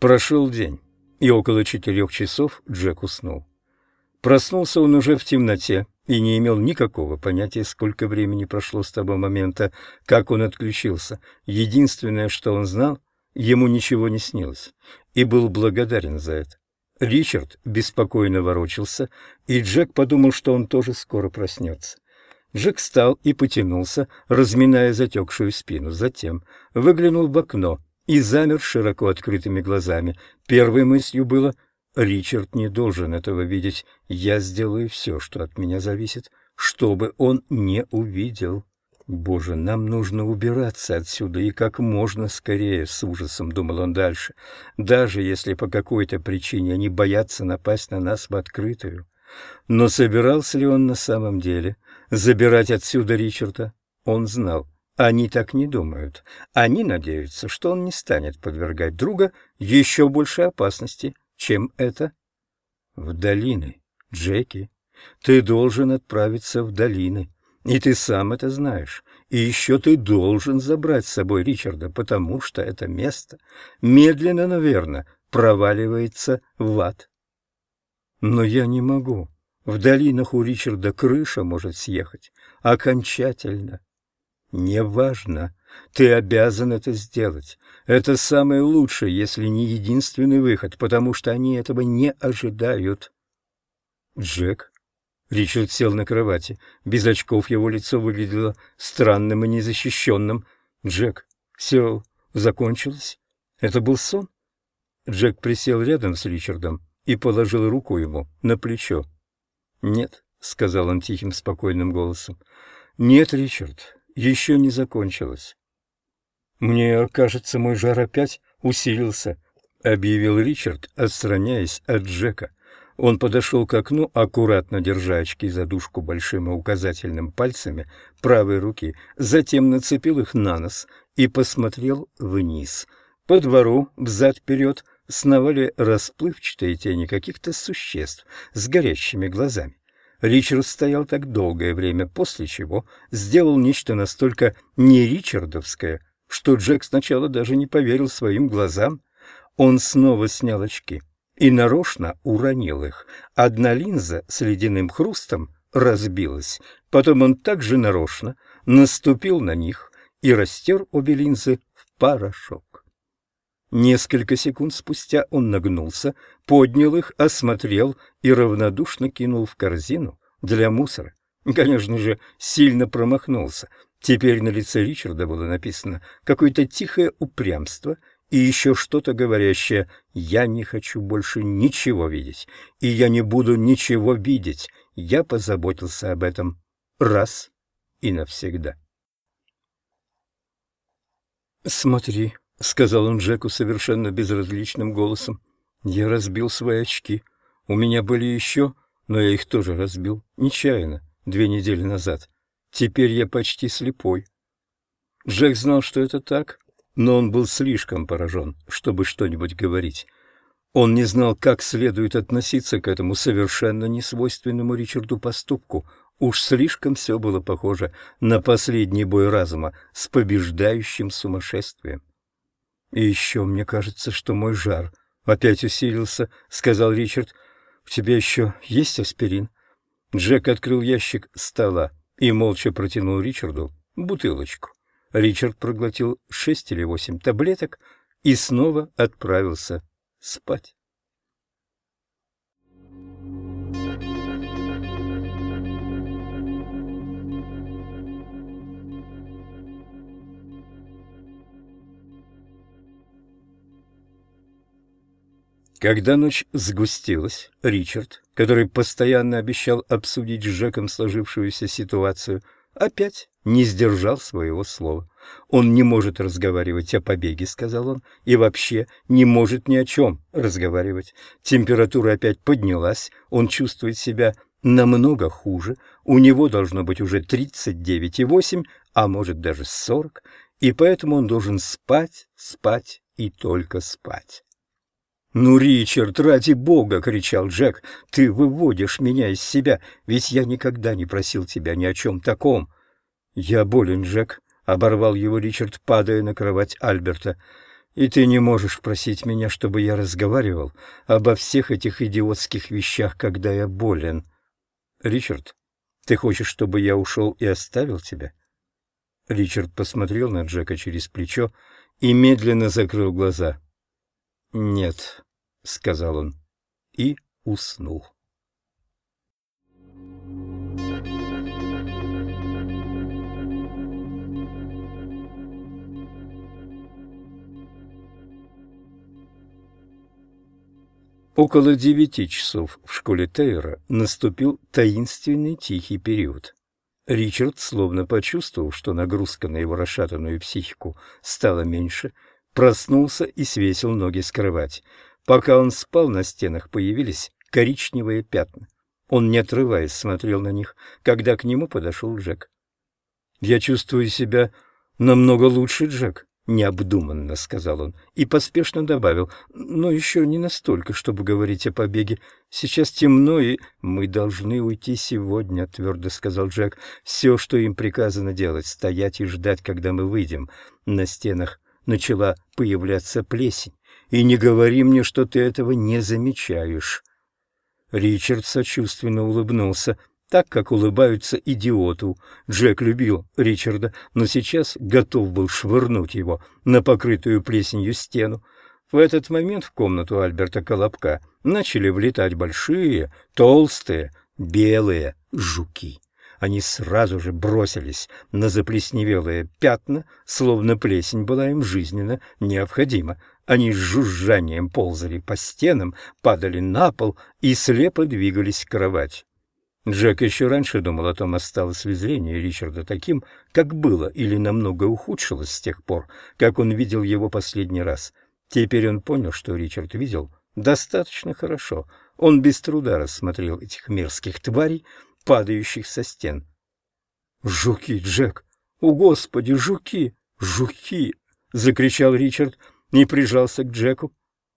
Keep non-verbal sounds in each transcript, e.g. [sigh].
Прошел день, и около четырех часов Джек уснул. Проснулся он уже в темноте и не имел никакого понятия, сколько времени прошло с того момента, как он отключился. Единственное, что он знал, ему ничего не снилось, и был благодарен за это. Ричард беспокойно ворочался, и Джек подумал, что он тоже скоро проснется. Джек встал и потянулся, разминая затекшую спину. Затем выглянул в окно и замер широко открытыми глазами. Первой мыслью было «Ричард не должен этого видеть. Я сделаю все, что от меня зависит, чтобы он не увидел». «Боже, нам нужно убираться отсюда и как можно скорее», — с ужасом думал он дальше, «даже если по какой-то причине они боятся напасть на нас в открытую». Но собирался ли он на самом деле забирать отсюда Ричарда? Он знал. Они так не думают. Они надеются, что он не станет подвергать друга еще большей опасности, чем это. В долины, Джеки, ты должен отправиться в долины. И ты сам это знаешь. И еще ты должен забрать с собой Ричарда, потому что это место медленно, но верно проваливается в ад. Но я не могу. В долинах у Ричарда крыша может съехать. Окончательно. Неважно. Ты обязан это сделать. Это самое лучшее, если не единственный выход, потому что они этого не ожидают. Джек Ричард сел на кровати. Без очков его лицо выглядело странным и незащищенным. «Джек, все закончилось? Это был сон?» Джек присел рядом с Ричардом и положил руку ему на плечо. «Нет», — сказал он тихим, спокойным голосом. «Нет, Ричард, еще не закончилось». «Мне кажется, мой жар опять усилился», — объявил Ричард, отстраняясь от Джека. Он подошел к окну, аккуратно держа очки за дужку большим и указательным пальцами правой руки, затем нацепил их на нос и посмотрел вниз. По двору, взад-вперед, сновали расплывчатые тени каких-то существ с горящими глазами. Ричард стоял так долгое время, после чего сделал нечто настолько не ричардовское, что Джек сначала даже не поверил своим глазам. Он снова снял очки и нарочно уронил их. Одна линза с ледяным хрустом разбилась. Потом он также нарочно наступил на них и растер обе линзы в порошок. Несколько секунд спустя он нагнулся, поднял их, осмотрел и равнодушно кинул в корзину для мусора. Конечно же, сильно промахнулся. Теперь на лице Ричарда было написано какое-то тихое упрямство — и еще что-то говорящее «Я не хочу больше ничего видеть, и я не буду ничего видеть. Я позаботился об этом раз и навсегда». «Смотри», — сказал он Джеку совершенно безразличным голосом, — «я разбил свои очки. У меня были еще, но я их тоже разбил, нечаянно, две недели назад. Теперь я почти слепой». Джек знал, что это так, но он был слишком поражен, чтобы что-нибудь говорить. Он не знал, как следует относиться к этому совершенно несвойственному Ричарду поступку. Уж слишком все было похоже на последний бой разума с побеждающим сумасшествием. «И еще мне кажется, что мой жар опять усилился», — сказал Ричард. «У тебя еще есть аспирин?» Джек открыл ящик стола и молча протянул Ричарду бутылочку. Ричард проглотил шесть или восемь таблеток и снова отправился спать. Когда ночь сгустилась, Ричард, который постоянно обещал обсудить с Жеком сложившуюся ситуацию, опять не сдержал своего слова. «Он не может разговаривать о побеге», — сказал он, — «и вообще не может ни о чем разговаривать. Температура опять поднялась, он чувствует себя намного хуже, у него должно быть уже 39,8, а может даже 40, и поэтому он должен спать, спать и только спать». «Ну, Ричард, ради бога!» — кричал Джек. «Ты выводишь меня из себя, ведь я никогда не просил тебя ни о чем таком». «Я болен, Джек», — оборвал его Ричард, падая на кровать Альберта. И ты не можешь просить меня, чтобы я разговаривал обо всех этих идиотских вещах, когда я болен. Ричард, ты хочешь, чтобы я ушел и оставил тебя? Ричард посмотрел на Джека через плечо и медленно закрыл глаза. «Нет», — сказал он, и уснул. Около девяти часов в школе Тейра наступил таинственный тихий период. Ричард, словно почувствовав, что нагрузка на его расшатанную психику стала меньше, проснулся и свесил ноги с кровати. Пока он спал, на стенах появились коричневые пятна. Он, не отрываясь, смотрел на них, когда к нему подошел Джек. «Я чувствую себя намного лучше, Джек», необдуманно сказал он и поспешно добавил, но еще не настолько, чтобы говорить о побеге. Сейчас темно, и мы должны уйти сегодня, твердо сказал Джек. Все, что им приказано делать, стоять и ждать, когда мы выйдем. На стенах начала появляться плесень. И не говори мне, что ты этого не замечаешь. Ричард сочувственно улыбнулся так, как улыбаются идиоту. Джек любил Ричарда, но сейчас готов был швырнуть его на покрытую плесенью стену. В этот момент в комнату Альберта Колобка начали влетать большие, толстые, белые жуки. Они сразу же бросились на заплесневелые пятна, словно плесень была им жизненно необходима. Они с жужжанием ползали по стенам, падали на пол и слепо двигались к кровати. Джек еще раньше думал о том, осталось ли зрение Ричарда таким, как было, или намного ухудшилось с тех пор, как он видел его последний раз. Теперь он понял, что Ричард видел достаточно хорошо. Он без труда рассмотрел этих мерзких тварей, падающих со стен. «Жуки, Джек! О, Господи, жуки! Жуки!» — закричал Ричард и прижался к Джеку.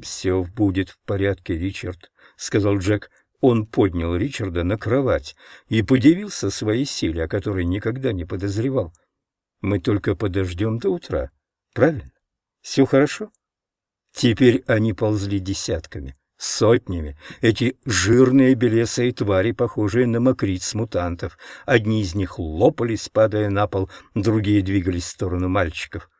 «Все будет в порядке, Ричард», — сказал Джек. Он поднял Ричарда на кровать и подивился своей силе, о которой никогда не подозревал. «Мы только подождем до утра, правильно? Все хорошо?» Теперь они ползли десятками, сотнями. Эти жирные белесые твари, похожие на мокриц-мутантов. Одни из них лопались, падая на пол, другие двигались в сторону мальчиков.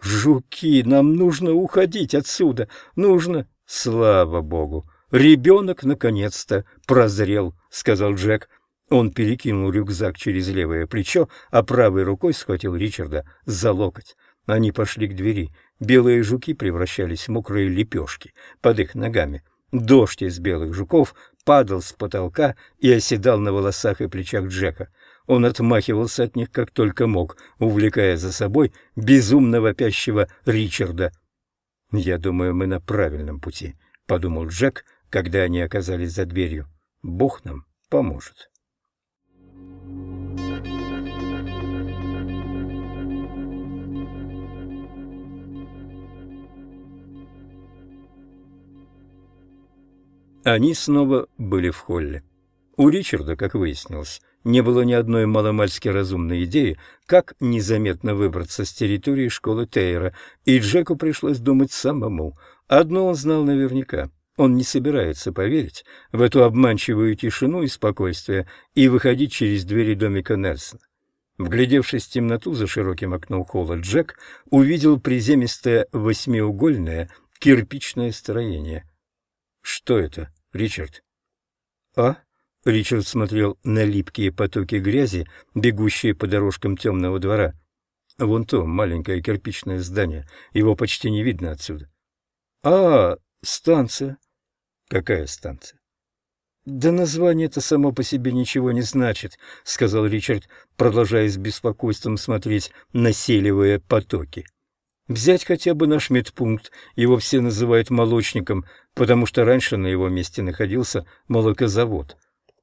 «Жуки, нам нужно уходить отсюда! Нужно...» «Слава богу!» «Ребенок наконец-то прозрел», — сказал Джек. Он перекинул рюкзак через левое плечо, а правой рукой схватил Ричарда за локоть. Они пошли к двери. Белые жуки превращались в мокрые лепешки под их ногами. Дождь из белых жуков падал с потолка и оседал на волосах и плечах Джека. Он отмахивался от них как только мог, увлекая за собой безумно вопящего Ричарда. «Я думаю, мы на правильном пути», — подумал Джек, — когда они оказались за дверью. Бог нам поможет. Они снова были в холле. У Ричарда, как выяснилось, не было ни одной маломальски разумной идеи, как незаметно выбраться с территории школы Тейра, и Джеку пришлось думать самому. Одно он знал наверняка. Он не собирается поверить в эту обманчивую тишину и спокойствие и выходить через двери домика Нельсона. Вглядевшись в темноту за широким окном холла, Джек увидел приземистое восьмиугольное кирпичное строение. «Что это, Ричард?» «А?» — Ричард смотрел на липкие потоки грязи, бегущие по дорожкам темного двора. «Вон то маленькое кирпичное здание, его почти не видно отсюда». «А, станция», Какая станция? Да название это само по себе ничего не значит, сказал Ричард, продолжая с беспокойством смотреть на селевые потоки. Взять хотя бы наш медпункт, его все называют молочником, потому что раньше на его месте находился молокозавод.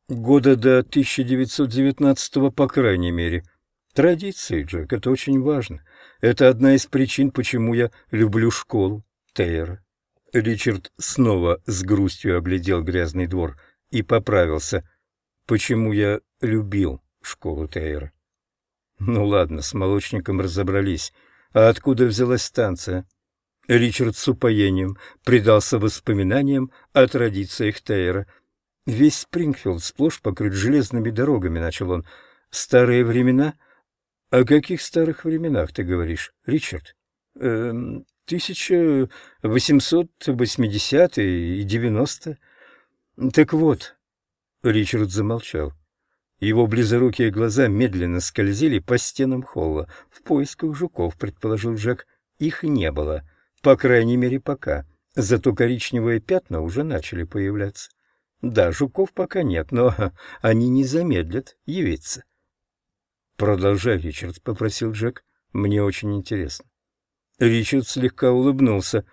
Года до 1919-го, по крайней мере. Традиции, Джек, это очень важно. Это одна из причин, почему я люблю школу Тейра. Ричард снова с грустью оглядел грязный двор и поправился. Почему я любил школу Тейра? Ну ладно, с молочником разобрались. А откуда взялась станция? Ричард с упоением предался воспоминаниям о традициях Тейра. «Весь Спрингфилд сплошь покрыт железными дорогами», — начал он. «Старые времена?» «О каких старых временах ты говоришь, Ричард?» эм, «Тысяча восемьсот восьмидесятые и девяносто». «Так вот...» — Ричард замолчал. Его близорукие глаза медленно скользили по стенам холла. В поисках жуков, предположил Джек, их не было. По крайней мере, пока. Зато коричневые пятна уже начали появляться. Да, жуков пока нет, но [laughs] они не замедлят явиться. «Продолжай, Ричард», — попросил Джек. «Мне очень интересно». Ричард слегка улыбнулся.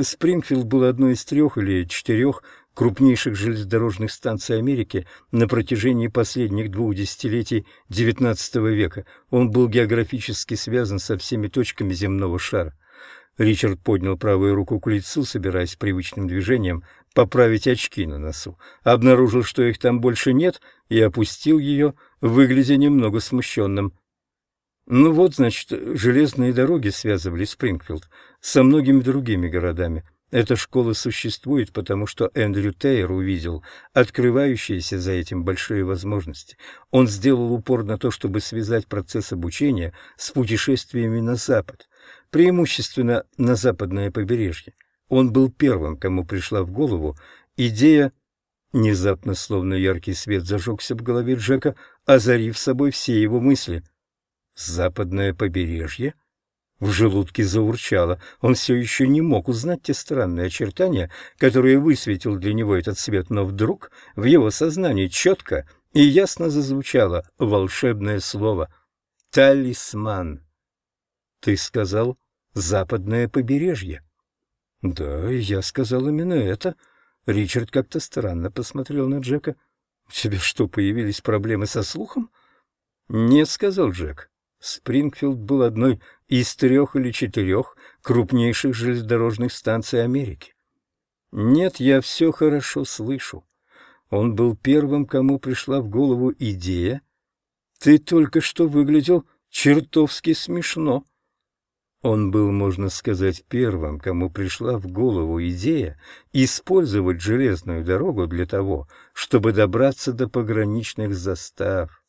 Спрингфилд был одной из трех или четырех крупнейших железнодорожных станций Америки на протяжении последних двух десятилетий XIX века. Он был географически связан со всеми точками земного шара. Ричард поднял правую руку к лицу, собираясь привычным движением поправить очки на носу. Обнаружил, что их там больше нет, и опустил ее, выглядя немного смущенным. Ну вот, значит, железные дороги связывали Спрингфилд со многими другими городами. Эта школа существует, потому что Эндрю Тейер увидел открывающиеся за этим большие возможности. Он сделал упор на то, чтобы связать процесс обучения с путешествиями на Запад, преимущественно на западное побережье. Он был первым, кому пришла в голову идея Внезапно, словно яркий свет, зажегся в голове Джека, озарив собой все его мысли. «Западное побережье?» В желудке заурчало. Он все еще не мог узнать те странные очертания, которые высветил для него этот свет, но вдруг в его сознании четко и ясно зазвучало волшебное слово «талисман». «Ты сказал западное побережье?» «Да, я сказал именно это». Ричард как-то странно посмотрел на Джека. «У тебя что, появились проблемы со слухом?» «Нет», — сказал Джек. Спрингфилд был одной из трех или четырех крупнейших железнодорожных станций Америки. Нет, я все хорошо слышу. Он был первым, кому пришла в голову идея. Ты только что выглядел чертовски смешно. Он был, можно сказать, первым, кому пришла в голову идея использовать железную дорогу для того, чтобы добраться до пограничных застав.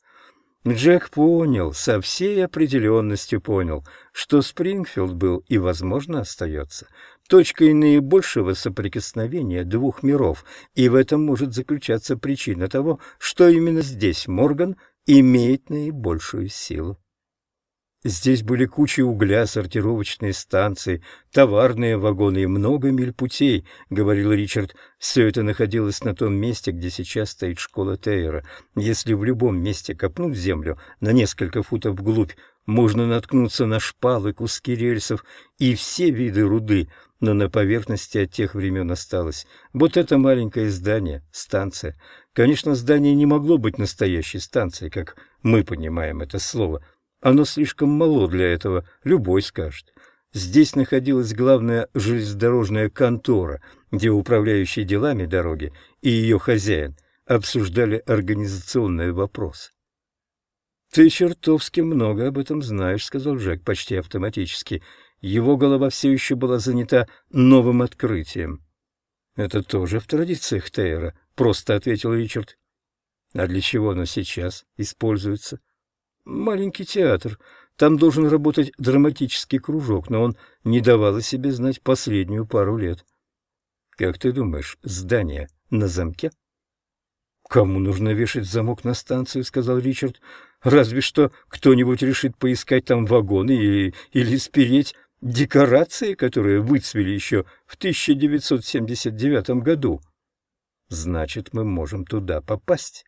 Джек понял, со всей определенностью понял, что Спрингфилд был и, возможно, остается точкой наибольшего соприкосновения двух миров, и в этом может заключаться причина того, что именно здесь Морган имеет наибольшую силу. Здесь были кучи угля, сортировочные станции, товарные вагоны и много миль путей, — говорил Ричард. Все это находилось на том месте, где сейчас стоит школа Тейера. Если в любом месте копнуть землю на несколько футов вглубь, можно наткнуться на шпалы, куски рельсов и все виды руды, но на поверхности от тех времен осталось. Вот это маленькое здание, станция. Конечно, здание не могло быть настоящей станцией, как мы понимаем это слово — оно слишком мало для этого, любой скажет. Здесь находилась главная железнодорожная контора, где управляющий делами дороги и ее хозяин обсуждали организационные вопросы. «Ты чертовски много об этом знаешь», — сказал Джек почти автоматически. Его голова все еще была занята новым открытием. «Это тоже в традициях Тейра», — просто ответил Ричард. «А для чего оно сейчас используется?» Маленький театр. Там должен работать драматический кружок, но он не давал о себе знать последнюю пару лет. Как ты думаешь, здание на замке? Кому нужно вешать замок на станцию, сказал Ричард. Разве что кто-нибудь решит поискать там вагоны или, или спереть декорации, которые выцвели еще в 1979 году. Значит, мы можем туда попасть?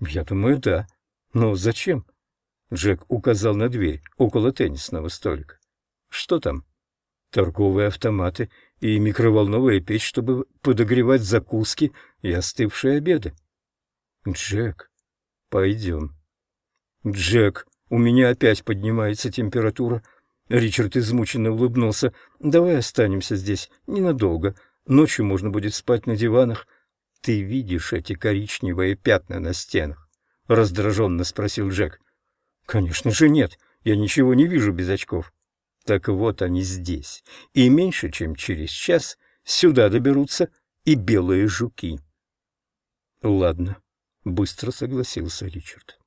Я думаю, да. Но зачем? Джек указал на дверь около теннисного столика. «Что там?» «Торговые автоматы и микроволновая печь, чтобы подогревать закуски и остывшие обеды». «Джек, пойдем». «Джек, у меня опять поднимается температура». Ричард измученно улыбнулся. «Давай останемся здесь ненадолго. Ночью можно будет спать на диванах». «Ты видишь эти коричневые пятна на стенах?» — раздраженно спросил Джек. Конечно же нет. Я ничего не вижу без очков. Так вот они здесь, и меньше чем через час сюда доберутся и белые жуки. Ладно, быстро согласился Ричард.